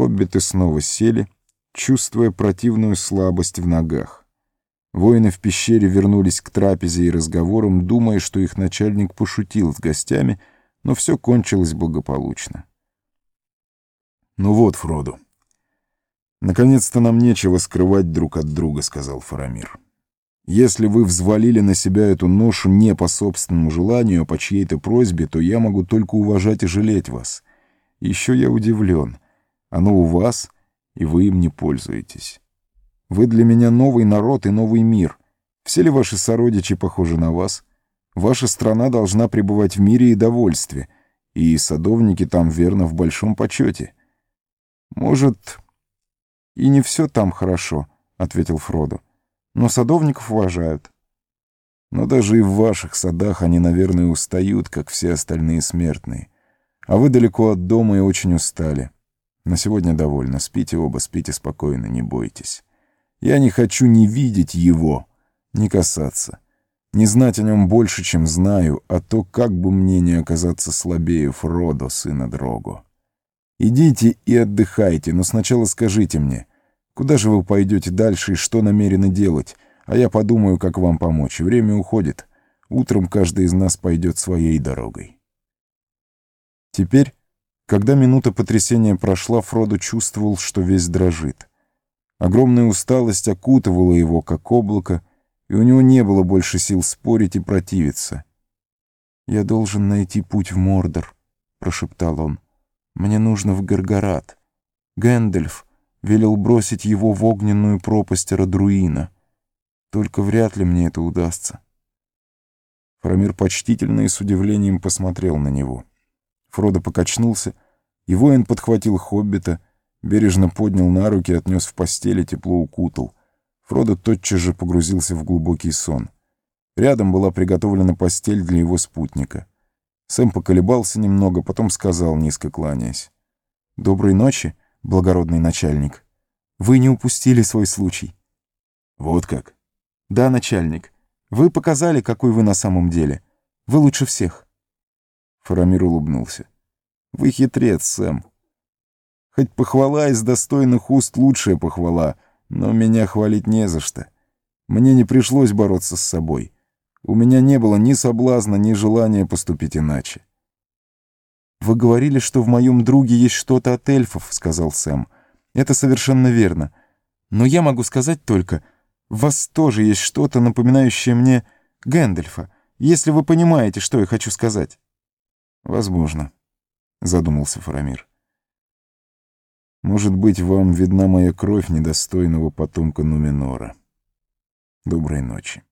Хоббиты снова сели, чувствуя противную слабость в ногах. Воины в пещере вернулись к трапезе и разговорам, думая, что их начальник пошутил с гостями, но все кончилось благополучно. «Ну вот, Фроду, наконец-то нам нечего скрывать друг от друга», — сказал Фарамир. «Если вы взвалили на себя эту ношу не по собственному желанию, а по чьей-то просьбе, то я могу только уважать и жалеть вас. Еще я удивлен. Оно у вас, и вы им не пользуетесь». Вы для меня новый народ и новый мир. Все ли ваши сородичи похожи на вас? Ваша страна должна пребывать в мире и довольстве, и садовники там верно в большом почете. Может, и не все там хорошо, — ответил Фродо, — но садовников уважают. Но даже и в ваших садах они, наверное, устают, как все остальные смертные. А вы далеко от дома и очень устали. На сегодня довольно. Спите оба, спите спокойно, не бойтесь. Я не хочу ни видеть его, ни касаться, не знать о нем больше, чем знаю, а то как бы мне не оказаться слабее Фродо, сына Дрогу. Идите и отдыхайте, но сначала скажите мне, куда же вы пойдете дальше и что намерены делать, а я подумаю, как вам помочь. Время уходит. Утром каждый из нас пойдет своей дорогой. Теперь, когда минута потрясения прошла, Фродо чувствовал, что весь дрожит. Огромная усталость окутывала его, как облако, и у него не было больше сил спорить и противиться. «Я должен найти путь в Мордор», — прошептал он. «Мне нужно в Гаргарат. Гэндальф велел бросить его в огненную пропасть Радруина. Только вряд ли мне это удастся». Фрамир почтительно и с удивлением посмотрел на него. Фродо покачнулся, и воин подхватил хоббита — Бережно поднял на руки, отнес в постели, тепло укутал. Фродо тотчас же погрузился в глубокий сон. Рядом была приготовлена постель для его спутника. Сэм поколебался немного, потом сказал, низко кланяясь. «Доброй ночи, благородный начальник. Вы не упустили свой случай». «Вот как?» «Да, начальник. Вы показали, какой вы на самом деле. Вы лучше всех». Фарамир улыбнулся. «Вы хитрец, Сэм. Хоть похвала из достойных уст лучшая похвала, но меня хвалить не за что. Мне не пришлось бороться с собой. У меня не было ни соблазна, ни желания поступить иначе. «Вы говорили, что в моем друге есть что-то от эльфов», — сказал Сэм. «Это совершенно верно. Но я могу сказать только, в вас тоже есть что-то, напоминающее мне Гэндальфа, если вы понимаете, что я хочу сказать». «Возможно», — задумался Фарамир. Может быть, вам видна моя кровь недостойного потомка Нуменора. Доброй ночи.